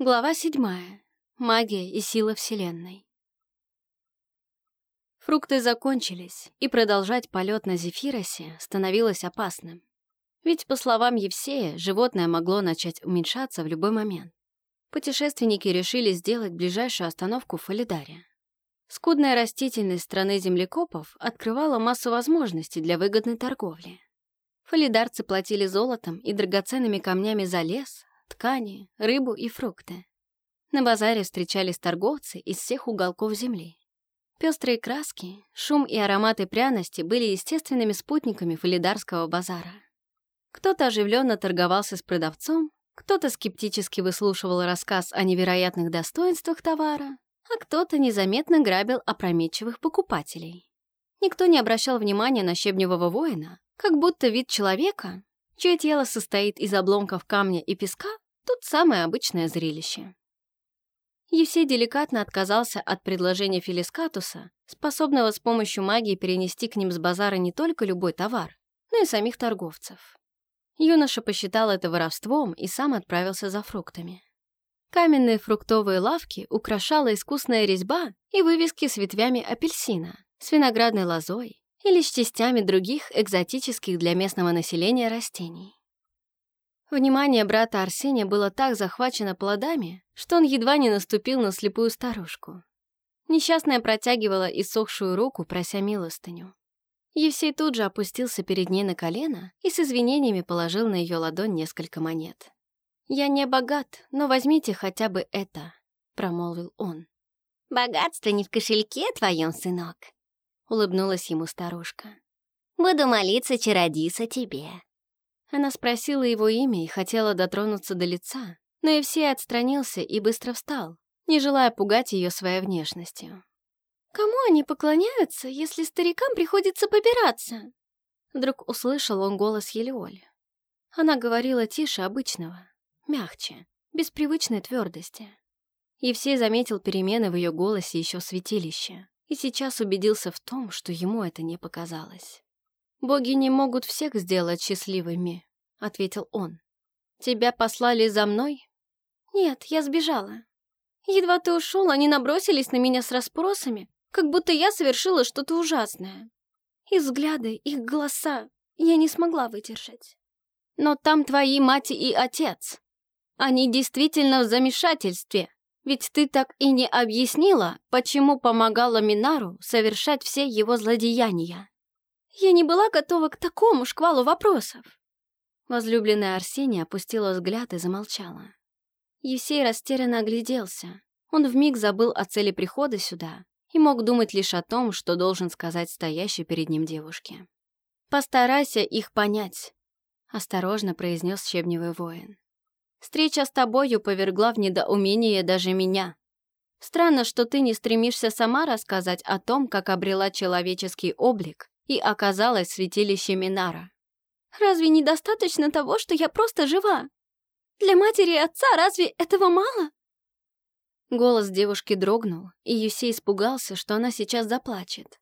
Глава седьмая. Магия и сила Вселенной. Фрукты закончились, и продолжать полет на Зефиросе становилось опасным. Ведь, по словам Евсея, животное могло начать уменьшаться в любой момент. Путешественники решили сделать ближайшую остановку в Фалидаре. Скудная растительность страны землекопов открывала массу возможностей для выгодной торговли. Фалидарцы платили золотом и драгоценными камнями за лес, ткани, рыбу и фрукты. На базаре встречались торговцы из всех уголков земли. Пестрые краски, шум и ароматы пряности были естественными спутниками фалидарского базара. Кто-то оживленно торговался с продавцом, кто-то скептически выслушивал рассказ о невероятных достоинствах товара, а кто-то незаметно грабил опрометчивых покупателей. Никто не обращал внимания на щебневого воина, как будто вид человека чье тело состоит из обломков камня и песка, тут самое обычное зрелище. Евсей деликатно отказался от предложения Филискатуса, способного с помощью магии перенести к ним с базара не только любой товар, но и самих торговцев. Юноша посчитал это воровством и сам отправился за фруктами. Каменные фруктовые лавки украшала искусная резьба и вывески с ветвями апельсина, с виноградной лозой, или с частями других экзотических для местного населения растений. Внимание брата Арсения было так захвачено плодами, что он едва не наступил на слепую старушку. Несчастная протягивала иссохшую руку, прося милостыню. Евсей тут же опустился перед ней на колено и с извинениями положил на ее ладонь несколько монет. «Я не богат, но возьмите хотя бы это», — промолвил он. «Богатство не в кошельке твоем, сынок», улыбнулась ему старушка. «Буду молиться, чародиса, тебе». Она спросила его имя и хотела дотронуться до лица, но Евсей отстранился и быстро встал, не желая пугать ее своей внешностью. «Кому они поклоняются, если старикам приходится побираться?» Вдруг услышал он голос Елеоли. Она говорила тише обычного, мягче, без привычной твердости. Евсей заметил перемены в ее голосе еще в святилище и сейчас убедился в том, что ему это не показалось. «Боги не могут всех сделать счастливыми», — ответил он. «Тебя послали за мной?» «Нет, я сбежала. Едва ты ушел, они набросились на меня с расспросами, как будто я совершила что-то ужасное. Их взгляды, их голоса я не смогла выдержать. Но там твои мать и отец. Они действительно в замешательстве. Ведь ты так и не объяснила, почему помогала Минару совершать все его злодеяния. Я не была готова к такому шквалу вопросов. Возлюбленная Арсения опустила взгляд и замолчала. Евсей растерянно огляделся. Он вмиг забыл о цели прихода сюда и мог думать лишь о том, что должен сказать стоящей перед ним девушке. «Постарайся их понять», — осторожно произнес щебневый воин. Встреча с тобою повергла в недоумение даже меня. Странно, что ты не стремишься сама рассказать о том, как обрела человеческий облик и оказалась в святилище Минара. Разве недостаточно того, что я просто жива? Для матери и отца разве этого мало? Голос девушки дрогнул, и Юсей испугался, что она сейчас заплачет.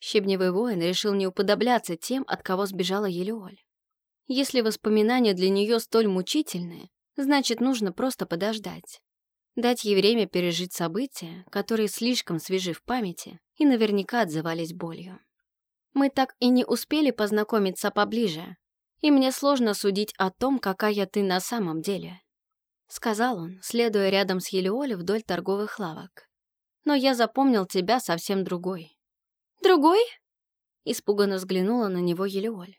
Щебневый воин решил не уподобляться тем, от кого сбежала Елеоль. Если воспоминания для нее столь мучительные, Значит, нужно просто подождать. Дать ей время пережить события, которые слишком свежи в памяти и наверняка отзывались болью. Мы так и не успели познакомиться поближе, и мне сложно судить о том, какая ты на самом деле. Сказал он, следуя рядом с Елеоле вдоль торговых лавок. Но я запомнил тебя совсем другой. Другой? Испуганно взглянула на него Елеоль.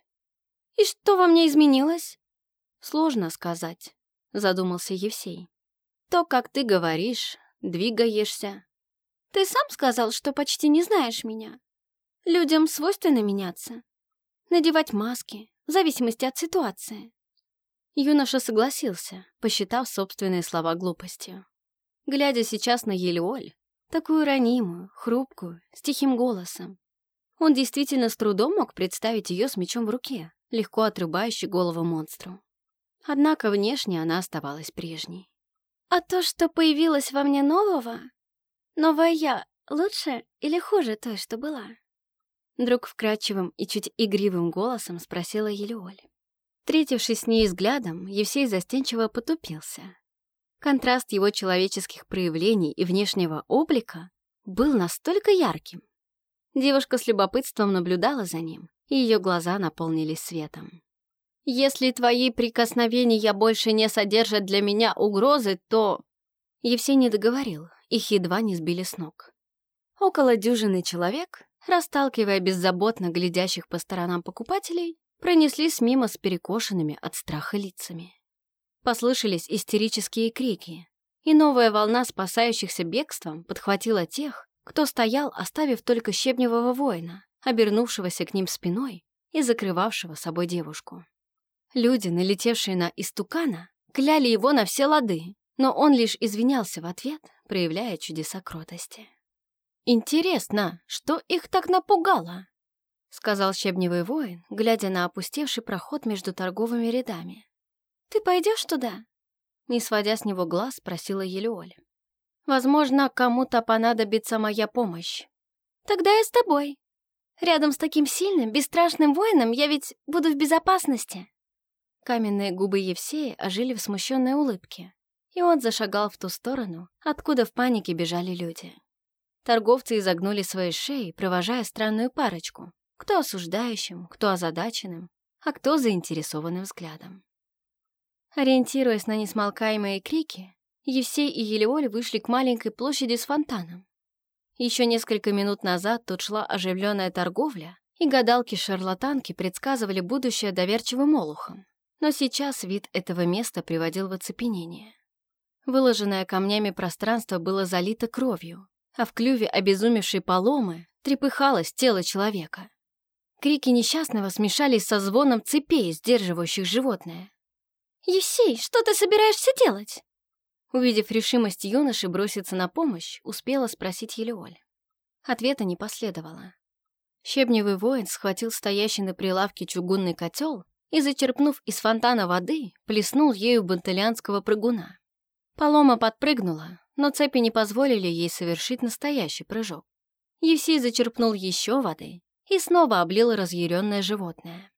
И что во мне изменилось? Сложно сказать задумался Евсей. То, как ты говоришь, двигаешься. Ты сам сказал, что почти не знаешь меня. Людям свойственно меняться. Надевать маски, в зависимости от ситуации. Юноша согласился, посчитав собственные слова глупостью. Глядя сейчас на Елеоль, такую ранимую, хрупкую, с тихим голосом, он действительно с трудом мог представить ее с мечом в руке, легко отрубающей голову монстру. Однако внешне она оставалась прежней. «А то, что появилось во мне нового? Новая я лучше или хуже той, что была?» Друг вкрадчивым и чуть игривым голосом спросила Елеоль. Встретившись с ней взглядом, Евсей застенчиво потупился. Контраст его человеческих проявлений и внешнего облика был настолько ярким. Девушка с любопытством наблюдала за ним, и ее глаза наполнились светом. «Если твои прикосновения больше не содержат для меня угрозы, то...» Евсей не договорил, их едва не сбили с ног. Около дюжины человек, расталкивая беззаботно глядящих по сторонам покупателей, пронеслись мимо с перекошенными от страха лицами. Послышались истерические крики, и новая волна спасающихся бегством подхватила тех, кто стоял, оставив только щебневого воина, обернувшегося к ним спиной и закрывавшего собой девушку. Люди, налетевшие на истукана, кляли его на все лады, но он лишь извинялся в ответ, проявляя чудеса кротости. «Интересно, что их так напугало?» — сказал щебневый воин, глядя на опустевший проход между торговыми рядами. «Ты пойдешь туда?» Не сводя с него глаз, спросила Елеоль. «Возможно, кому-то понадобится моя помощь». «Тогда я с тобой. Рядом с таким сильным, бесстрашным воином я ведь буду в безопасности». Каменные губы Евсея ожили в смущенной улыбке, и он зашагал в ту сторону, откуда в панике бежали люди. Торговцы изогнули свои шеи, провожая странную парочку, кто осуждающим, кто озадаченным, а кто заинтересованным взглядом. Ориентируясь на несмолкаемые крики, Евсей и Елеоль вышли к маленькой площади с фонтаном. Еще несколько минут назад тут шла оживленная торговля, и гадалки-шарлатанки предсказывали будущее доверчивым олухом. Но сейчас вид этого места приводил в оцепенение. Выложенное камнями пространство было залито кровью, а в клюве обезумевшей поломы трепыхалось тело человека. Крики несчастного смешались со звоном цепей, сдерживающих животное. «Евсей, что ты собираешься делать?» Увидев решимость юноши броситься на помощь, успела спросить Елеоль. Ответа не последовало. Щебневый воин схватил стоящий на прилавке чугунный котел и, зачерпнув из фонтана воды, плеснул ею бантелянского прыгуна. Полома подпрыгнула, но цепи не позволили ей совершить настоящий прыжок. Евсей зачерпнул еще воды и снова облил разъяренное животное.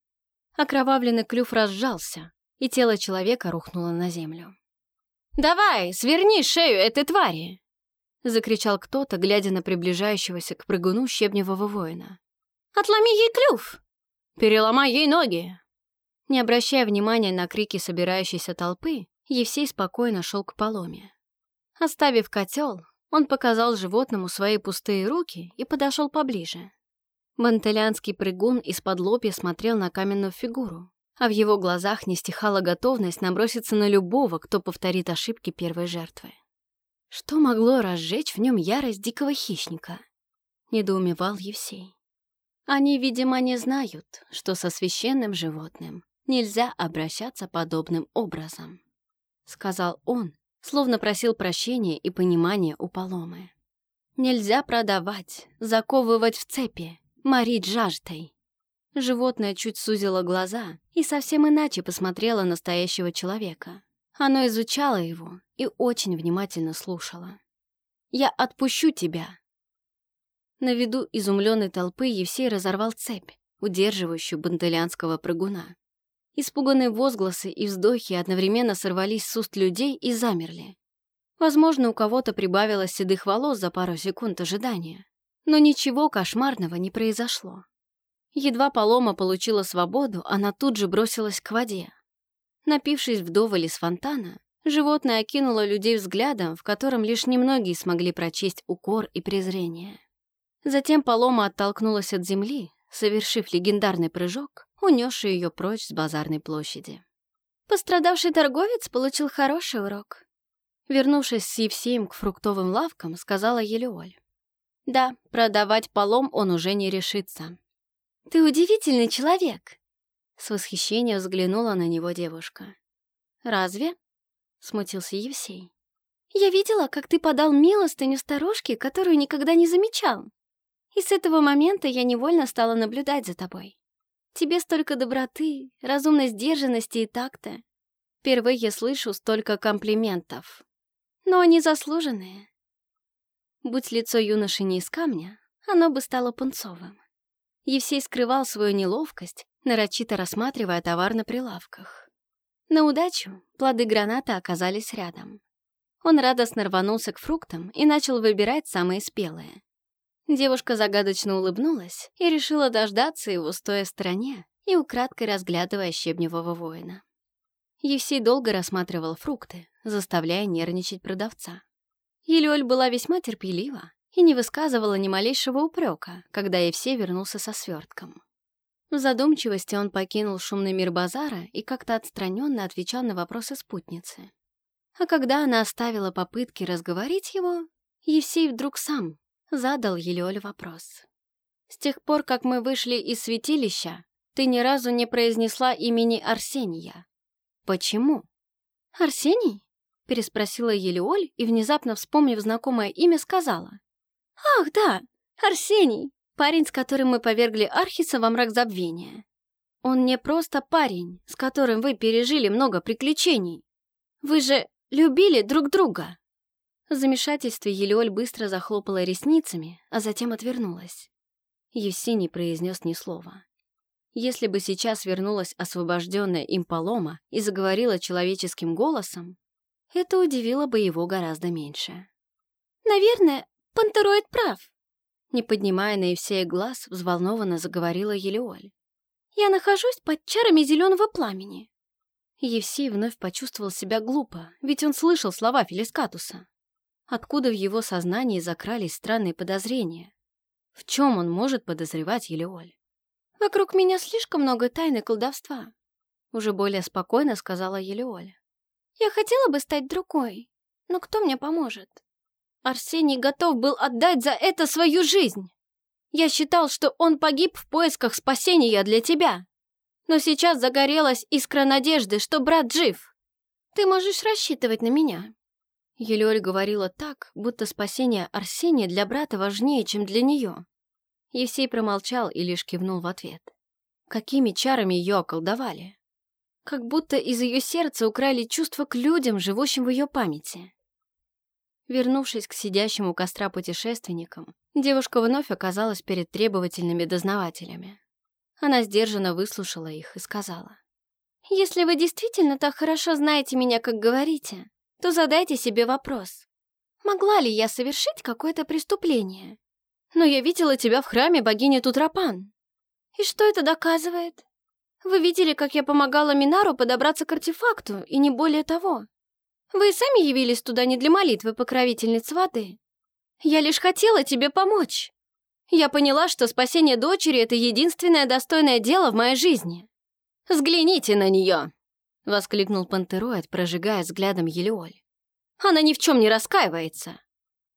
Окровавленный клюв разжался, и тело человека рухнуло на землю. «Давай, сверни шею этой твари!» — закричал кто-то, глядя на приближающегося к прыгуну щебневого воина. «Отломи ей клюв! Переломай ей ноги!» Не обращая внимания на крики собирающейся толпы, Евсей спокойно шел к поломе. Оставив котел, он показал животному свои пустые руки и подошел поближе. Бантелянский прыгун из-под лобья смотрел на каменную фигуру, а в его глазах не стихала готовность наброситься на любого, кто повторит ошибки первой жертвы. Что могло разжечь в нем ярость дикого хищника? Недоумевал Евсей. Они, видимо, не знают, что со священным животным нельзя обращаться подобным образом, сказал он, словно просил прощения и понимания у Поломы. Нельзя продавать, заковывать в цепи, морить жаждой. Животное чуть сузило глаза и совсем иначе посмотрело на настоящего человека. Оно изучало его и очень внимательно слушало. «Я отпущу тебя!» На виду изумленной толпы Евсей разорвал цепь, удерживающую бантелянского прыгуна. Испуганные возгласы и вздохи одновременно сорвались с уст людей и замерли. Возможно, у кого-то прибавилось седых волос за пару секунд ожидания, но ничего кошмарного не произошло. Едва Полома получила свободу, она тут же бросилась к воде. Напившись вдоволь из фонтана, животное окинуло людей взглядом, в котором лишь немногие смогли прочесть укор и презрение. Затем Полома оттолкнулась от земли, совершив легендарный прыжок, унесший ее прочь с базарной площади. Пострадавший торговец получил хороший урок. Вернувшись с Евсеем к фруктовым лавкам, сказала Елеоль. Да, продавать полом он уже не решится. «Ты удивительный человек!» С восхищением взглянула на него девушка. «Разве?» — смутился Евсей. «Я видела, как ты подал милостыню старушке, которую никогда не замечал. И с этого момента я невольно стала наблюдать за тобой. Тебе столько доброты, разумной сдержанности и такта. Впервые слышу столько комплиментов. Но они заслуженные. Будь лицо юноши не из камня, оно бы стало пунцовым. Евсей скрывал свою неловкость, нарочито рассматривая товар на прилавках. На удачу плоды граната оказались рядом. Он радостно рванулся к фруктам и начал выбирать самые спелые. Девушка загадочно улыбнулась и решила дождаться его, стоя в стороне и украдкой разглядывая щебневого воина. Евсей долго рассматривал фрукты, заставляя нервничать продавца. Елёль была весьма терпелива и не высказывала ни малейшего упрека, когда Евсей вернулся со свертком. В задумчивости он покинул шумный мир базара и как-то отстраненно отвечал на вопросы спутницы. А когда она оставила попытки разговорить его, Евсей вдруг сам задал Елеоль вопрос. «С тех пор, как мы вышли из святилища, ты ни разу не произнесла имени Арсения. Почему?» «Арсений?» — переспросила Елеоль и, внезапно вспомнив знакомое имя, сказала. «Ах, да, Арсений, парень, с которым мы повергли Архиса во мрак забвения. Он не просто парень, с которым вы пережили много приключений. Вы же любили друг друга». В замешательстве Елеоль быстро захлопала ресницами, а затем отвернулась. Евсений произнес ни слова. Если бы сейчас вернулась освобожденная им Палома и заговорила человеческим голосом, это удивило бы его гораздо меньше. «Наверное, Пантероид прав», не поднимая на Евсея глаз, взволнованно заговорила Елеоль. «Я нахожусь под чарами зеленого пламени». Евсей вновь почувствовал себя глупо, ведь он слышал слова Фелискатуса. Откуда в его сознании закрались странные подозрения? В чем он может подозревать Елеоль? «Вокруг меня слишком много тайны колдовства», — уже более спокойно сказала Елеоль. «Я хотела бы стать другой, но кто мне поможет?» Арсений готов был отдать за это свою жизнь. Я считал, что он погиб в поисках спасения для тебя. Но сейчас загорелась искра надежды, что брат жив. Ты можешь рассчитывать на меня. Елеоль говорила так, будто спасение Арсения для брата важнее, чем для нее. Евсей промолчал и лишь кивнул в ответ. Какими чарами ее околдовали? Как будто из ее сердца украли чувство к людям, живущим в ее памяти. Вернувшись к сидящему у костра путешественникам, девушка вновь оказалась перед требовательными дознавателями. Она сдержанно выслушала их и сказала. «Если вы действительно так хорошо знаете меня, как говорите, то задайте себе вопрос. Могла ли я совершить какое-то преступление? Но я видела тебя в храме богини Тутрапан. И что это доказывает? Вы видели, как я помогала Минару подобраться к артефакту, и не более того. Вы сами явились туда не для молитвы покровительницы воды. Я лишь хотела тебе помочь. Я поняла, что спасение дочери — это единственное достойное дело в моей жизни. Взгляните на нее!» — воскликнул Пантероид, прожигая взглядом Елеоль. «Она ни в чем не раскаивается.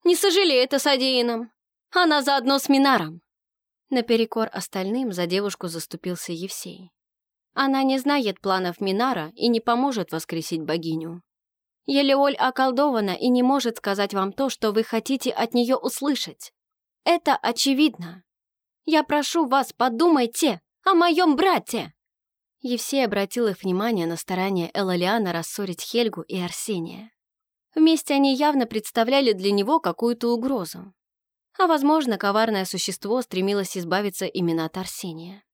Не сожалеет о содеянном. Она заодно с Минаром». Наперекор остальным за девушку заступился Евсей. Она не знает планов Минара и не поможет воскресить богиню. Елеоль околдована и не может сказать вам то, что вы хотите от нее услышать. Это очевидно. Я прошу вас, подумайте о моем брате!» Евсей обратил их внимание на старание Элалиана рассорить Хельгу и Арсения. Вместе они явно представляли для него какую-то угрозу. А, возможно, коварное существо стремилось избавиться именно от Арсения.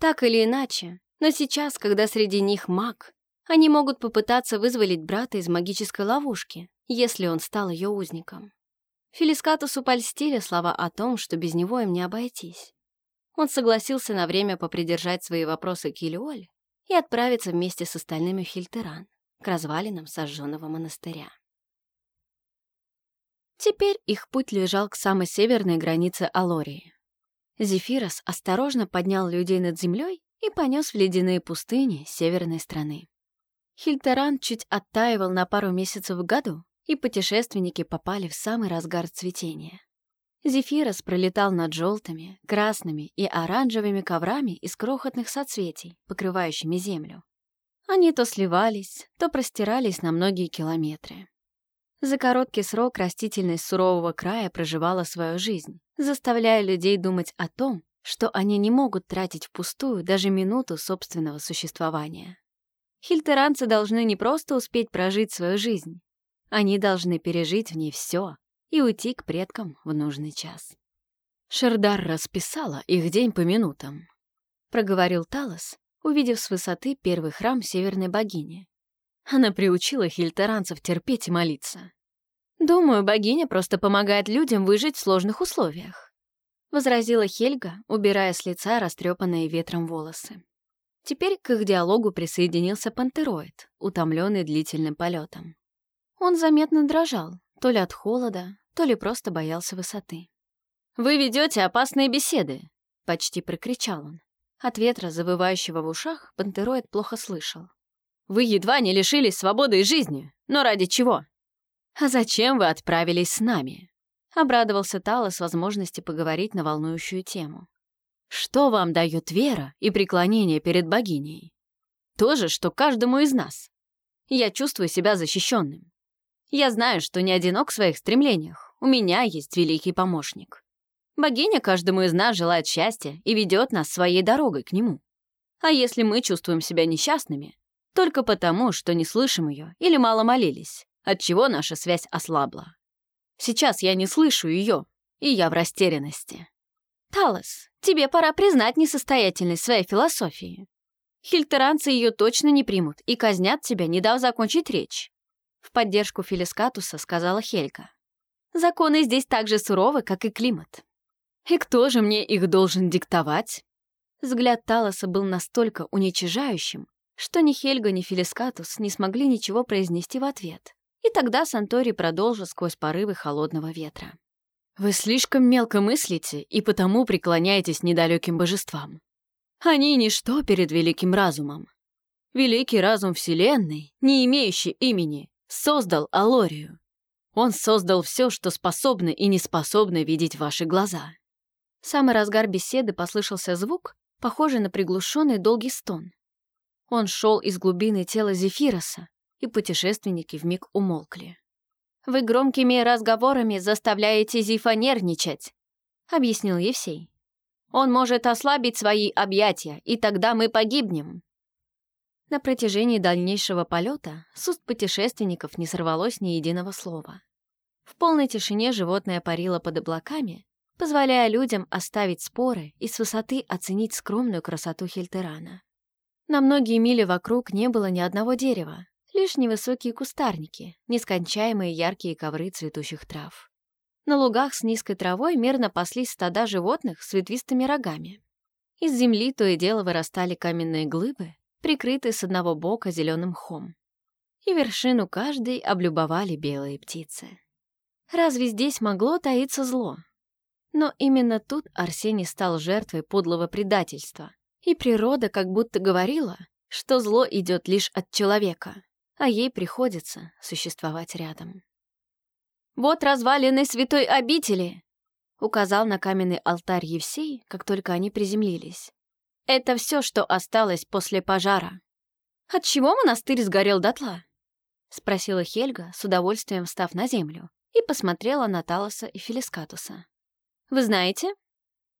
Так или иначе, но сейчас, когда среди них маг, они могут попытаться вызволить брата из магической ловушки, если он стал ее узником. Фелискатусу польстили слова о том, что без него им не обойтись. Он согласился на время попридержать свои вопросы к Илиоль и отправиться вместе с остальными в Хильтеран, к развалинам сожженного монастыря. Теперь их путь лежал к самой северной границе Алории. Зефирос осторожно поднял людей над землей и понес в ледяные пустыни северной страны. Хильтеран чуть оттаивал на пару месяцев в году, и путешественники попали в самый разгар цветения. Зефирос пролетал над желтыми, красными и оранжевыми коврами из крохотных соцветий, покрывающими землю. Они то сливались, то простирались на многие километры. За короткий срок растительность сурового края проживала свою жизнь, заставляя людей думать о том, что они не могут тратить впустую даже минуту собственного существования. Хильтеранцы должны не просто успеть прожить свою жизнь, они должны пережить в ней все и уйти к предкам в нужный час. Шердар расписала их день по минутам, проговорил Талос, увидев с высоты первый храм северной богини. Она приучила хильтеранцев терпеть и молиться. Думаю, богиня просто помогает людям выжить в сложных условиях», — возразила Хельга, убирая с лица растрепанные ветром волосы. Теперь к их диалогу присоединился пантероид, утомленный длительным полетом. Он заметно дрожал, то ли от холода, то ли просто боялся высоты. «Вы ведете опасные беседы!» — почти прокричал он. От ветра, завывающего в ушах, пантероид плохо слышал. «Вы едва не лишились свободы и жизни, но ради чего?» «А зачем вы отправились с нами?» — обрадовался Талос возможности поговорить на волнующую тему. «Что вам дает вера и преклонение перед богиней? То же, что каждому из нас. Я чувствую себя защищенным. Я знаю, что не одинок в своих стремлениях. У меня есть великий помощник. Богиня каждому из нас желает счастья и ведет нас своей дорогой к нему. А если мы чувствуем себя несчастными, только потому, что не слышим ее или мало молились, отчего наша связь ослабла. Сейчас я не слышу ее, и я в растерянности. Талос, тебе пора признать несостоятельность своей философии. Хильтеранцы ее точно не примут и казнят тебя, не дав закончить речь. В поддержку Филискатуса сказала Хелька. Законы здесь так же суровы, как и климат. И кто же мне их должен диктовать? Взгляд Талоса был настолько уничижающим, что ни Хельга, ни Филискатус не смогли ничего произнести в ответ. И тогда Сантори продолжил сквозь порывы холодного ветра. «Вы слишком мелко мыслите и потому преклоняетесь недалеким божествам. Они — ничто перед великим разумом. Великий разум Вселенной, не имеющий имени, создал Алорию. Он создал все, что способно и не способно видеть ваши глаза. В самый разгар беседы послышался звук, похожий на приглушенный долгий стон. Он шел из глубины тела Зефироса, и путешественники вмиг умолкли. «Вы громкими разговорами заставляете Зифа нервничать», — объяснил Евсей. «Он может ослабить свои объятия, и тогда мы погибнем». На протяжении дальнейшего полета с уст путешественников не сорвалось ни единого слова. В полной тишине животное парило под облаками, позволяя людям оставить споры и с высоты оценить скромную красоту Хельтерана. На многие мили вокруг не было ни одного дерева, лишь невысокие кустарники, нескончаемые яркие ковры цветущих трав. На лугах с низкой травой мирно паслись стада животных с ветвистыми рогами. Из земли то и дело вырастали каменные глыбы, прикрытые с одного бока зеленым мхом. И вершину каждой облюбовали белые птицы. Разве здесь могло таиться зло? Но именно тут Арсений стал жертвой подлого предательства, и природа как будто говорила, что зло идет лишь от человека, а ей приходится существовать рядом. «Вот развалины святой обители!» — указал на каменный алтарь Евсей, как только они приземлились. «Это все, что осталось после пожара». «Отчего монастырь сгорел дотла?» — спросила Хельга, с удовольствием встав на землю, и посмотрела на Талоса и Фелискатуса. Вы знаете?»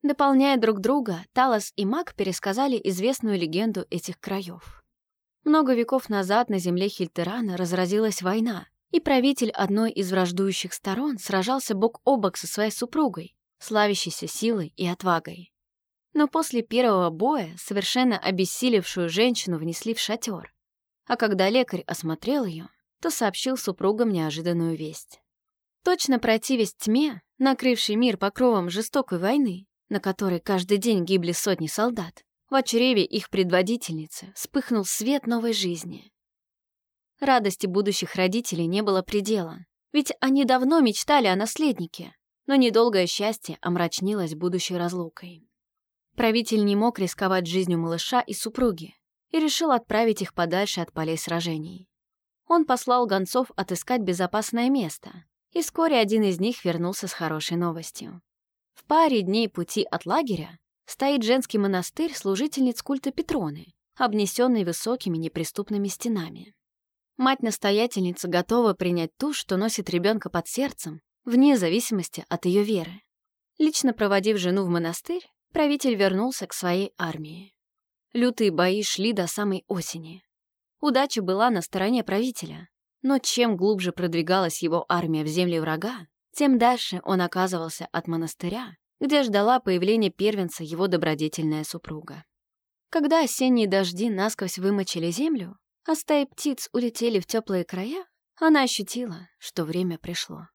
Дополняя друг друга, Талос и Маг пересказали известную легенду этих краев. Много веков назад на земле Хильтерана разразилась война, и правитель одной из враждующих сторон сражался бок о бок со своей супругой, славящейся силой и отвагой. Но после первого боя совершенно обессилевшую женщину внесли в шатер, а когда лекарь осмотрел ее, то сообщил супругам неожиданную весть. Точно противясь тьме, накрывший мир покровом жестокой войны, на которой каждый день гибли сотни солдат, в чреве их предводительницы вспыхнул свет новой жизни. Радости будущих родителей не было предела, ведь они давно мечтали о наследнике, но недолгое счастье омрачнилось будущей разлукой. Правитель не мог рисковать жизнью малыша и супруги и решил отправить их подальше от полей сражений. Он послал гонцов отыскать безопасное место, и вскоре один из них вернулся с хорошей новостью. В паре дней пути от лагеря стоит женский монастырь служительниц культа Петроны, обнесенный высокими неприступными стенами. Мать-настоятельница готова принять ту, что носит ребенка под сердцем, вне зависимости от ее веры. Лично проводив жену в монастырь, правитель вернулся к своей армии. Лютые бои шли до самой осени. Удача была на стороне правителя. Но чем глубже продвигалась его армия в земли врага, тем дальше он оказывался от монастыря, где ждала появления первенца его добродетельная супруга. Когда осенние дожди насквозь вымочили землю, а стаи птиц улетели в теплые края, Она ощутила, что время пришло.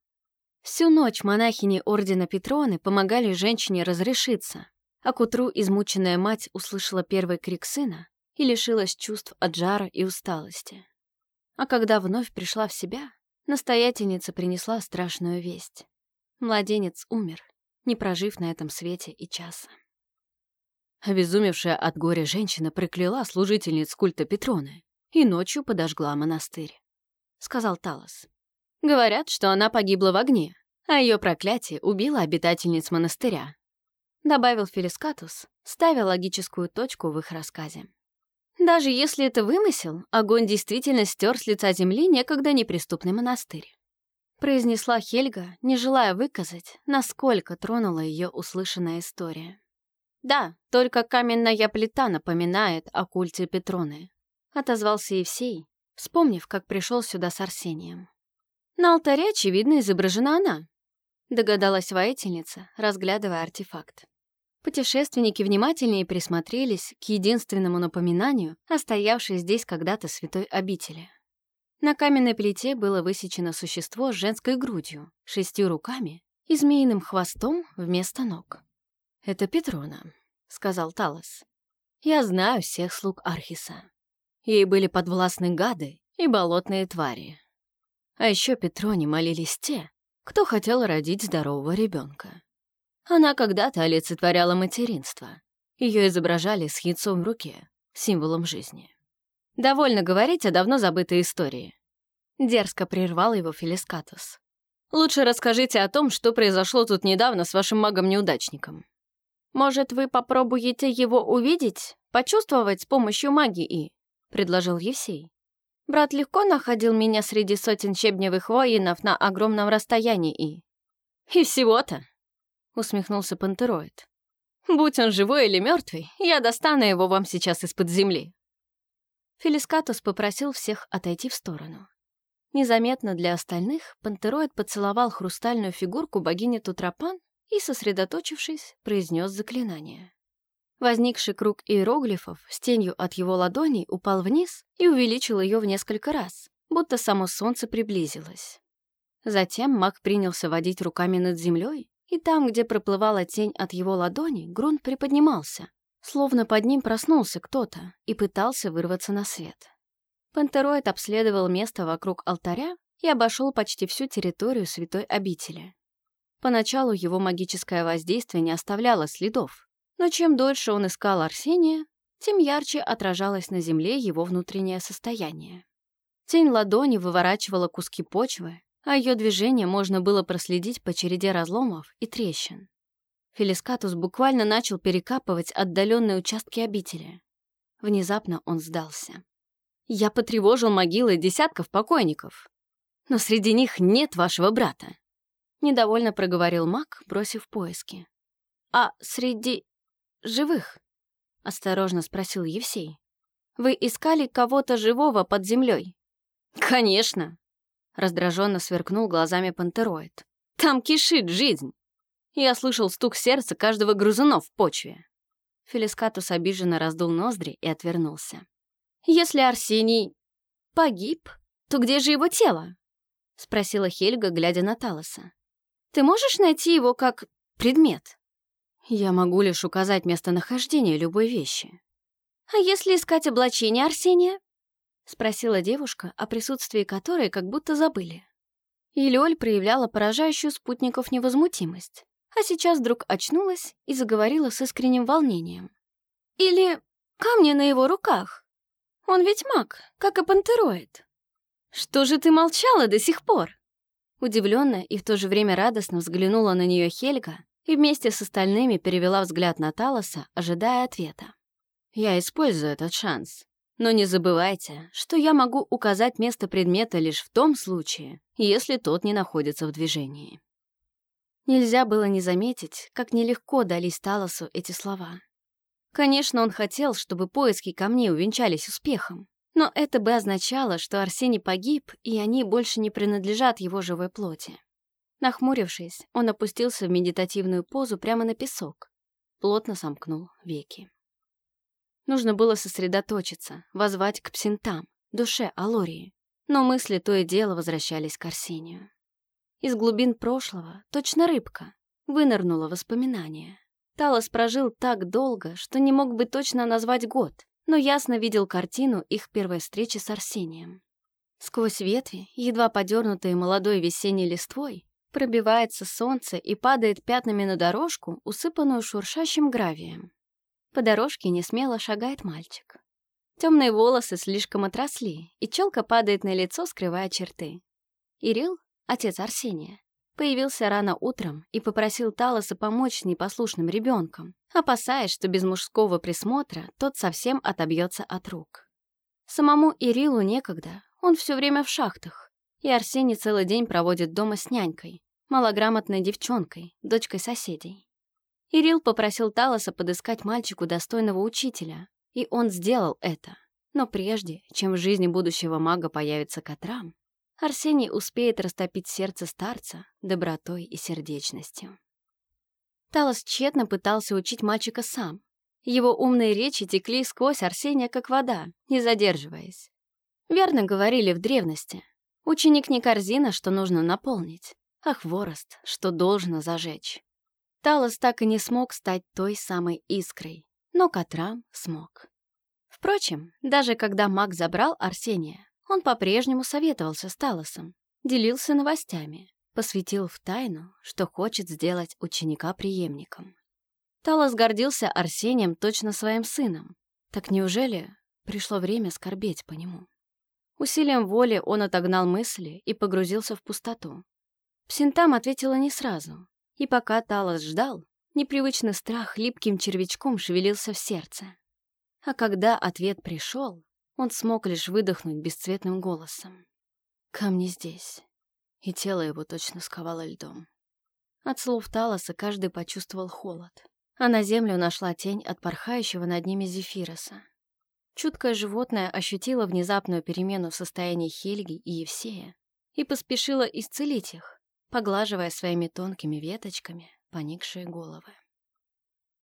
Всю ночь монахини Ордена Петроны помогали женщине разрешиться, а к утру измученная мать услышала первый крик сына и лишилась чувств от жара и усталости. А когда вновь пришла в себя, настоятельница принесла страшную весть. Младенец умер, не прожив на этом свете и часа. Обезумевшая от горя женщина прокляла служительниц культа Петроны и ночью подожгла монастырь, — сказал Талос. Говорят, что она погибла в огне, а ее проклятие убило обитательниц монастыря. Добавил Фелискатус, ставя логическую точку в их рассказе. Даже если это вымысел, огонь действительно стер с лица земли некогда неприступный монастырь. Произнесла Хельга, не желая выказать, насколько тронула ее услышанная история. «Да, только каменная плита напоминает о культе Петроны», — отозвался Евсей, вспомнив, как пришел сюда с Арсением. «На алтаре, очевидно, изображена она», — догадалась воительница, разглядывая артефакт. Путешественники внимательнее присмотрелись к единственному напоминанию о стоявшей здесь когда-то святой обители. На каменной плите было высечено существо с женской грудью, шестью руками и змеиным хвостом вместо ног. «Это Петрона», — сказал Талос. «Я знаю всех слуг Архиса. Ей были подвластны гады и болотные твари. А еще Петроне молились те, кто хотел родить здорового ребенка. Она когда-то олицетворяла материнство. Ее изображали с яйцом в руке, символом жизни. «Довольно говорить о давно забытой истории», — дерзко прервал его Фелискатус. «Лучше расскажите о том, что произошло тут недавно с вашим магом-неудачником». «Может, вы попробуете его увидеть, почувствовать с помощью магии?» — предложил Евсей. «Брат легко находил меня среди сотен щебневых воинов на огромном расстоянии». «И всего-то», — усмехнулся пантероид. «Будь он живой или мертвый, я достану его вам сейчас из-под земли». Фелискатус попросил всех отойти в сторону. Незаметно для остальных пантероид поцеловал хрустальную фигурку богини Тутрапан и, сосредоточившись, произнес заклинание. Возникший круг иероглифов с тенью от его ладоней упал вниз и увеличил ее в несколько раз, будто само солнце приблизилось. Затем маг принялся водить руками над землей, и там, где проплывала тень от его ладони, грунт приподнимался, словно под ним проснулся кто-то и пытался вырваться на свет. Пантероид обследовал место вокруг алтаря и обошел почти всю территорию святой обители. Поначалу его магическое воздействие не оставляло следов, но чем дольше он искал Арсения, тем ярче отражалось на земле его внутреннее состояние. Тень ладони выворачивала куски почвы, а ее движение можно было проследить по череде разломов и трещин. Фелискатус буквально начал перекапывать отдаленные участки обители. Внезапно он сдался. «Я потревожил могилы десятков покойников, но среди них нет вашего брата», — недовольно проговорил маг, бросив поиски. «А среди живых?» — осторожно спросил Евсей. «Вы искали кого-то живого под землей?» «Конечно!» Раздраженно сверкнул глазами пантероид. «Там кишит жизнь!» Я слышал стук сердца каждого грызуна в почве. Фелискатус обиженно раздул ноздри и отвернулся. «Если Арсений погиб, то где же его тело?» — спросила Хельга, глядя на Талоса. «Ты можешь найти его как предмет?» «Я могу лишь указать местонахождение любой вещи». «А если искать облачение Арсения?» — спросила девушка, о присутствии которой как будто забыли. Илюль проявляла поражающую спутников невозмутимость, а сейчас вдруг очнулась и заговорила с искренним волнением. «Или камни на его руках? Он ведь маг, как и пантероид. Что же ты молчала до сих пор?» Удивленно и в то же время радостно взглянула на нее Хельга и вместе с остальными перевела взгляд на Талоса, ожидая ответа. «Я использую этот шанс», но не забывайте, что я могу указать место предмета лишь в том случае, если тот не находится в движении. Нельзя было не заметить, как нелегко дались Талосу эти слова. Конечно, он хотел, чтобы поиски камней увенчались успехом, но это бы означало, что Арсений погиб, и они больше не принадлежат его живой плоти. Нахмурившись, он опустился в медитативную позу прямо на песок, плотно сомкнул веки. Нужно было сосредоточиться, возвать к псинтам, душе Алории. но мысли то и дело возвращались к Арсению. Из глубин прошлого, точно рыбка, вынырнуло воспоминание. Талос прожил так долго, что не мог бы точно назвать год, но ясно видел картину их первой встречи с Арсением. Сквозь ветви, едва подернутые молодой весенней листвой, пробивается солнце и падает пятнами на дорожку, усыпанную шуршащим гравием. По дорожке несмело шагает мальчик. Темные волосы слишком отросли, и челка падает на лицо, скрывая черты. Ирил, отец Арсения, появился рано утром и попросил Талоса помочь непослушным ребенком, опасаясь, что без мужского присмотра тот совсем отобьется от рук. Самому Ирилу некогда, он все время в шахтах, и Арсений целый день проводит дома с нянькой, малограмотной девчонкой, дочкой соседей. Ирил попросил Талоса подыскать мальчику достойного учителя, и он сделал это. Но прежде, чем в жизни будущего мага появится Катрам, Арсений успеет растопить сердце старца добротой и сердечностью. Талос тщетно пытался учить мальчика сам. Его умные речи текли сквозь Арсения, как вода, не задерживаясь. Верно говорили в древности. Ученик не корзина, что нужно наполнить, а хворост, что должно зажечь. Талос так и не смог стать той самой искрой, но Катрам смог. Впрочем, даже когда маг забрал Арсения, он по-прежнему советовался с Талосом, делился новостями, посвятил в тайну, что хочет сделать ученика преемником. Талос гордился Арсением точно своим сыном. Так неужели пришло время скорбеть по нему? Усилием воли он отогнал мысли и погрузился в пустоту. Псинтам ответила не сразу, и пока Талос ждал, непривычный страх липким червячком шевелился в сердце. А когда ответ пришел, он смог лишь выдохнуть бесцветным голосом. «Камни здесь». И тело его точно сковало льдом. От слов Талоса каждый почувствовал холод, а на землю нашла тень от порхающего над ними Зефироса. Чуткое животное ощутило внезапную перемену в состоянии Хельги и Евсея и поспешило исцелить их, поглаживая своими тонкими веточками поникшие головы.